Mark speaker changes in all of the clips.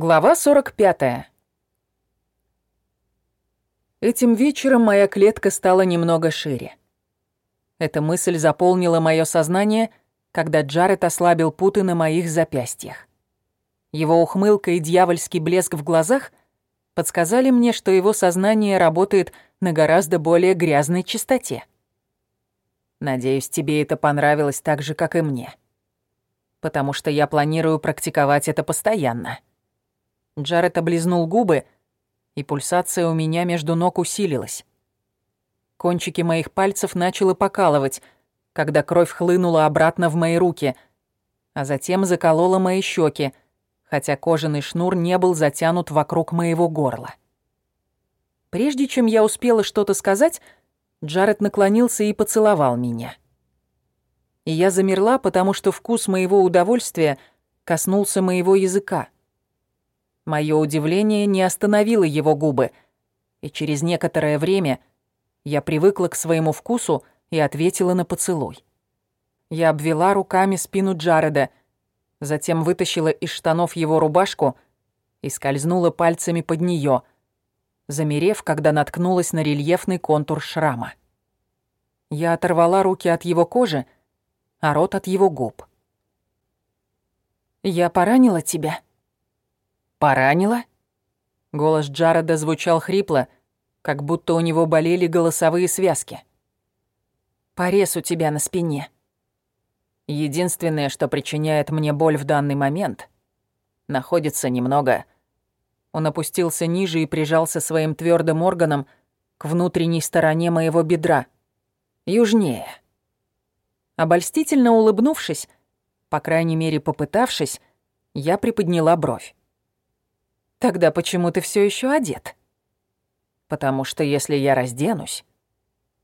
Speaker 1: Глава 45. Этим вечером моя клетка стала немного шире. Эта мысль заполнила мое сознание, когда Джаред ослабил путы на моих запястьях. Его ухмылка и дьявольский блеск в глазах подсказали мне, что его сознание работает на гораздо более грязной частоте. Надеюсь, тебе это понравилось так же, как и мне. Потому что я планирую практиковать это постоянно. Джаред облизнул губы, и пульсация у меня между ног усилилась. Кончики моих пальцев начало покалывать, когда кровь хлынула обратно в мои руки, а затем заколола мои щеки, хотя кожаный шнур не был затянут вокруг моего горла. Прежде чем я успела что-то сказать, Джаред наклонился и поцеловал меня. И я замерла, потому что вкус моего удовольствия коснулся моего языка. Моё удивление не остановило его губы, и через некоторое время я привыкла к своему вкусу и ответила на поцелуй. Я обвела руками спину Джареда, затем вытащила из штанов его рубашку и скользнула пальцами под неё, замерев, когда наткнулась на рельефный контур шрама. Я оторвала руки от его кожи, а рот от его губ. «Я поранила тебя?» «Поранила?» Голос Джареда звучал хрипло, как будто у него болели голосовые связки. «Порез у тебя на спине». Единственное, что причиняет мне боль в данный момент, находится немного... Он опустился ниже и прижался своим твердым органом к внутренней стороне моего бедра. Южнее. Обольстительно улыбнувшись, по крайней мере попытавшись, я приподняла бровь. Тогда почему ты все еще одет? Потому что если я разденусь,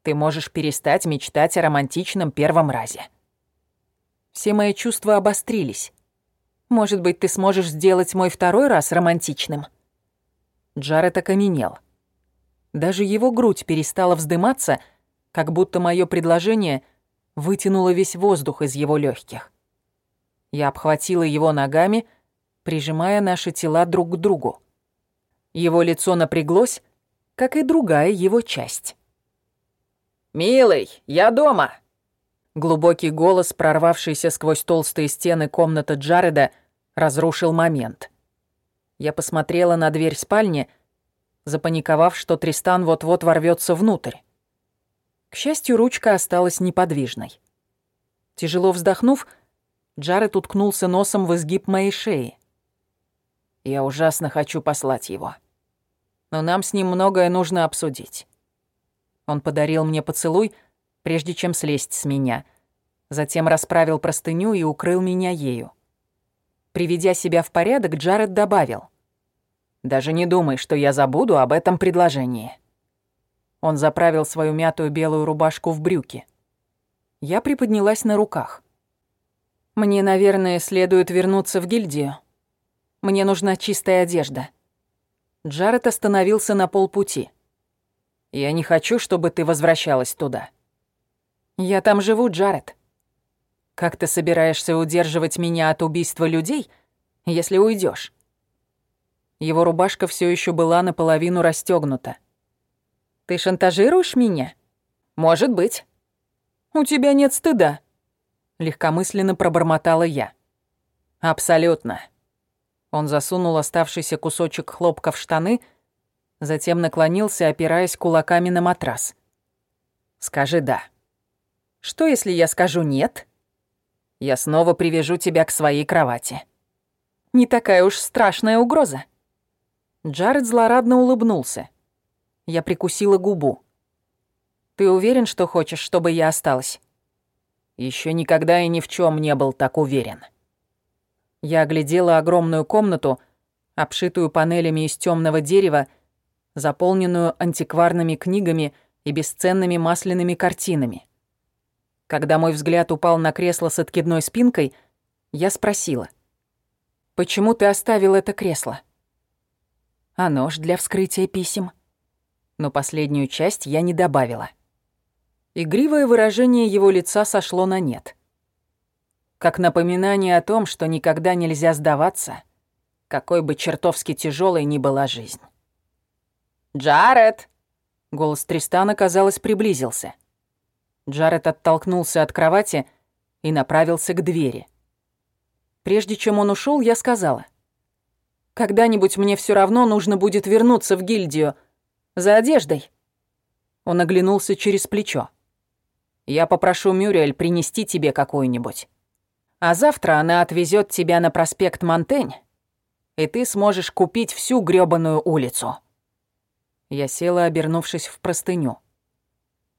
Speaker 1: ты можешь перестать мечтать о романтичном первом разе. Все мои чувства обострились. Может быть, ты сможешь сделать мой второй раз романтичным? Джаред окаменел. Даже его грудь перестала вздыматься, как будто мое предложение вытянуло весь воздух из его легких. Я обхватила его ногами, прижимая наши тела друг к другу. Его лицо напряглось, как и другая его часть. «Милый, я дома!» Глубокий голос, прорвавшийся сквозь толстые стены комнаты Джареда, разрушил момент. Я посмотрела на дверь спальни, запаниковав, что Тристан вот-вот ворвется внутрь. К счастью, ручка осталась неподвижной. Тяжело вздохнув, Джаред уткнулся носом в изгиб моей шеи. Я ужасно хочу послать его. Но нам с ним многое нужно обсудить. Он подарил мне поцелуй, прежде чем слезть с меня. Затем расправил простыню и укрыл меня ею. Приведя себя в порядок, Джаред добавил. «Даже не думай, что я забуду об этом предложении». Он заправил свою мятую белую рубашку в брюки. Я приподнялась на руках. «Мне, наверное, следует вернуться в гильдию», мне нужна чистая одежда». Джаред остановился на полпути. «Я не хочу, чтобы ты возвращалась туда». «Я там живу, Джаред. Как ты собираешься удерживать меня от убийства людей, если уйдешь? Его рубашка все еще была наполовину расстегнута. «Ты шантажируешь меня?» «Может быть». «У тебя нет стыда», — легкомысленно пробормотала я. «Абсолютно». Он засунул оставшийся кусочек хлопка в штаны, затем наклонился, опираясь кулаками на матрас. «Скажи «да». Что, если я скажу «нет»?» Я снова привяжу тебя к своей кровати. Не такая уж страшная угроза. Джаред злорадно улыбнулся. Я прикусила губу. Ты уверен, что хочешь, чтобы я осталась? Еще никогда и ни в чем не был так уверен. Я оглядела огромную комнату, обшитую панелями из темного дерева, заполненную антикварными книгами и бесценными масляными картинами. Когда мой взгляд упал на кресло с откидной спинкой, я спросила. «Почему ты оставил это кресло?» «А нож для вскрытия писем?» Но последнюю часть я не добавила. Игривое выражение его лица сошло на нет как напоминание о том, что никогда нельзя сдаваться какой бы чертовски тяжелой ни была жизнь. «Джаред!» Голос Тристана, казалось, приблизился. Джаред оттолкнулся от кровати и направился к двери. Прежде чем он ушел, я сказала. «Когда-нибудь мне все равно нужно будет вернуться в гильдию. За одеждой». Он оглянулся через плечо. «Я попрошу Мюрриэль принести тебе какую-нибудь. А завтра она отвезет тебя на проспект Монтень, и ты сможешь купить всю грёбаную улицу». Я села, обернувшись в простыню.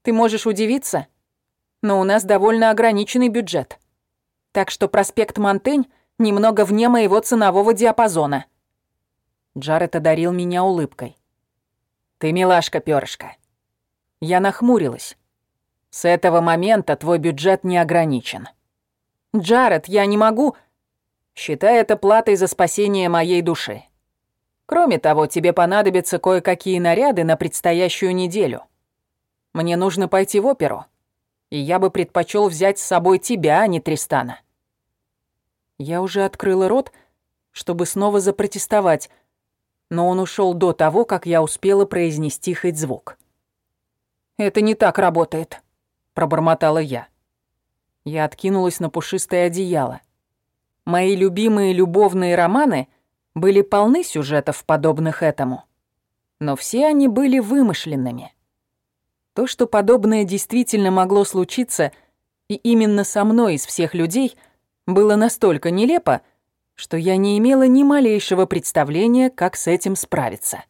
Speaker 1: «Ты можешь удивиться, но у нас довольно ограниченный бюджет. Так что проспект Монтень немного вне моего ценового диапазона». Джаред одарил меня улыбкой. «Ты милашка, пёрышко». Я нахмурилась. «С этого момента твой бюджет не ограничен». «Джаред, я не могу...» «Считай это платой за спасение моей души. Кроме того, тебе понадобятся кое-какие наряды на предстоящую неделю. Мне нужно пойти в оперу, и я бы предпочел взять с собой тебя, а не Тристана». Я уже открыла рот, чтобы снова запротестовать, но он ушел до того, как я успела произнести хоть звук. «Это не так работает», — пробормотала я. Я откинулась на пушистое одеяло. Мои любимые любовные романы были полны сюжетов, подобных этому. Но все они были вымышленными. То, что подобное действительно могло случиться, и именно со мной из всех людей, было настолько нелепо, что я не имела ни малейшего представления, как с этим справиться.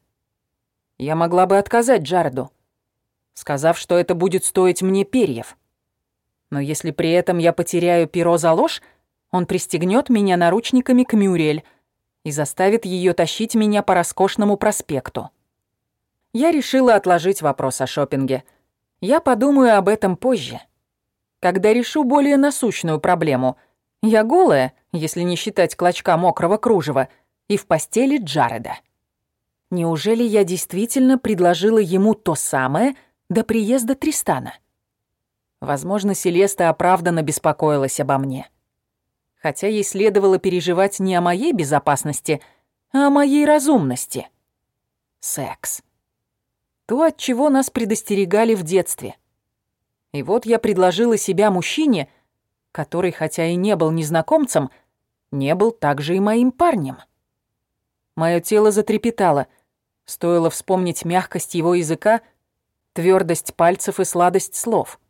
Speaker 1: Я могла бы отказать Джарду, сказав, что это будет стоить мне перьев. Но если при этом я потеряю перо за ложь, он пристегнет меня наручниками к Мюрель и заставит ее тащить меня по роскошному проспекту. Я решила отложить вопрос о шопинге. Я подумаю об этом позже. Когда решу более насущную проблему. Я голая, если не считать клочка мокрого кружева, и в постели Джареда. Неужели я действительно предложила ему то самое до приезда Тристана? Возможно, Селеста оправданно беспокоилась обо мне. Хотя ей следовало переживать не о моей безопасности, а о моей разумности. Секс. То, от чего нас предостерегали в детстве. И вот я предложила себя мужчине, который, хотя и не был незнакомцем, не был также и моим парнем. Мое тело затрепетало, стоило вспомнить мягкость его языка, твердость пальцев и сладость слов —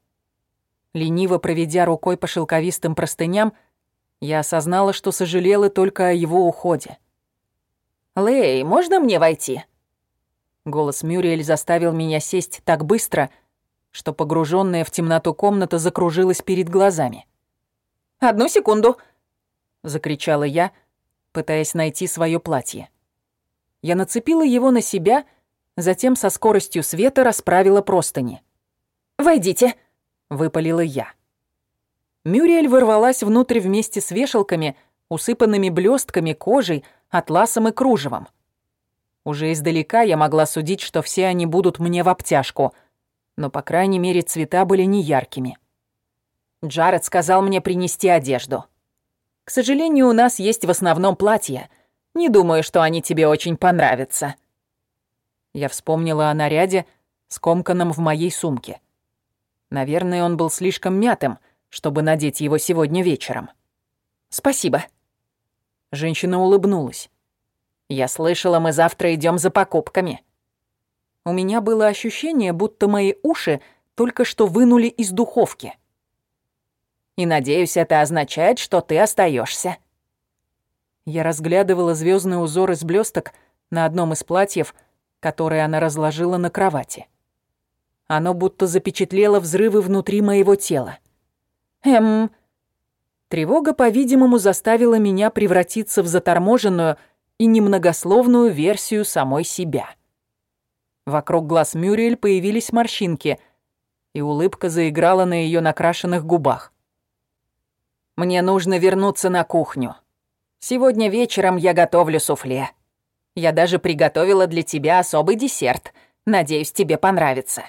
Speaker 1: Лениво проведя рукой по шелковистым простыням, я осознала, что сожалела только о его уходе. «Лэй, можно мне войти?» Голос Мюриэль заставил меня сесть так быстро, что погруженная в темноту комната закружилась перед глазами. «Одну секунду!» — закричала я, пытаясь найти свое платье. Я нацепила его на себя, затем со скоростью света расправила простыни. «Войдите!» — выпалила я. Мюриэль ворвалась внутрь вместе с вешалками, усыпанными блестками, кожей, атласом и кружевом. Уже издалека я могла судить, что все они будут мне в обтяжку, но, по крайней мере, цвета были неяркими. Джаред сказал мне принести одежду. К сожалению, у нас есть в основном платья. Не думаю, что они тебе очень понравятся. Я вспомнила о наряде, скомканном в моей сумке. Наверное, он был слишком мятым, чтобы надеть его сегодня вечером. «Спасибо». Женщина улыбнулась. «Я слышала, мы завтра идем за покупками». У меня было ощущение, будто мои уши только что вынули из духовки. «И надеюсь, это означает, что ты остаешься. Я разглядывала звездный узор из блесток на одном из платьев, которое она разложила на кровати. Оно будто запечатлело взрывы внутри моего тела. Эм... Тревога, по-видимому, заставила меня превратиться в заторможенную и немногословную версию самой себя. Вокруг глаз Мюриэль появились морщинки, и улыбка заиграла на ее накрашенных губах. «Мне нужно вернуться на кухню. Сегодня вечером я готовлю суфле. Я даже приготовила для тебя особый десерт. Надеюсь, тебе понравится».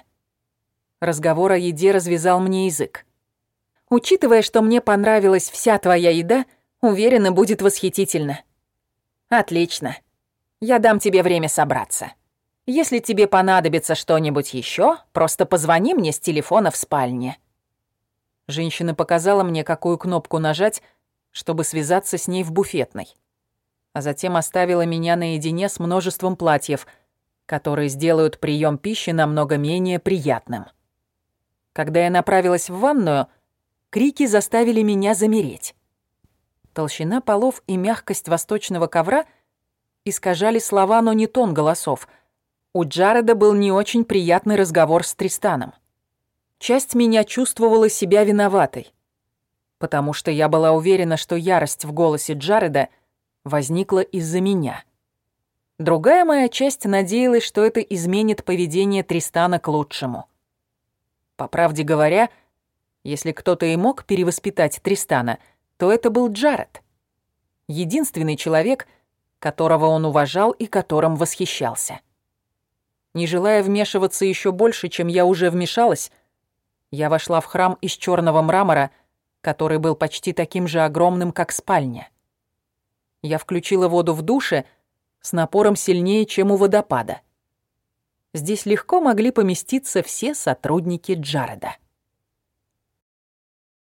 Speaker 1: Разговор о еде развязал мне язык. Учитывая, что мне понравилась вся твоя еда, уверена, будет восхитительно. Отлично. Я дам тебе время собраться. Если тебе понадобится что-нибудь еще, просто позвони мне с телефона в спальне». Женщина показала мне, какую кнопку нажать, чтобы связаться с ней в буфетной. А затем оставила меня наедине с множеством платьев, которые сделают прием пищи намного менее приятным. Когда я направилась в ванную, крики заставили меня замереть. Толщина полов и мягкость восточного ковра искажали слова, но не тон голосов. У Джареда был не очень приятный разговор с Тристаном. Часть меня чувствовала себя виноватой, потому что я была уверена, что ярость в голосе Джареда возникла из-за меня. Другая моя часть надеялась, что это изменит поведение Тристана к лучшему. По правде говоря, если кто-то и мог перевоспитать Тристана, то это был Джаред. Единственный человек, которого он уважал и которым восхищался. Не желая вмешиваться еще больше, чем я уже вмешалась, я вошла в храм из черного мрамора, который был почти таким же огромным, как спальня. Я включила воду в душе с напором сильнее, чем у водопада. Здесь легко могли поместиться все сотрудники Джареда.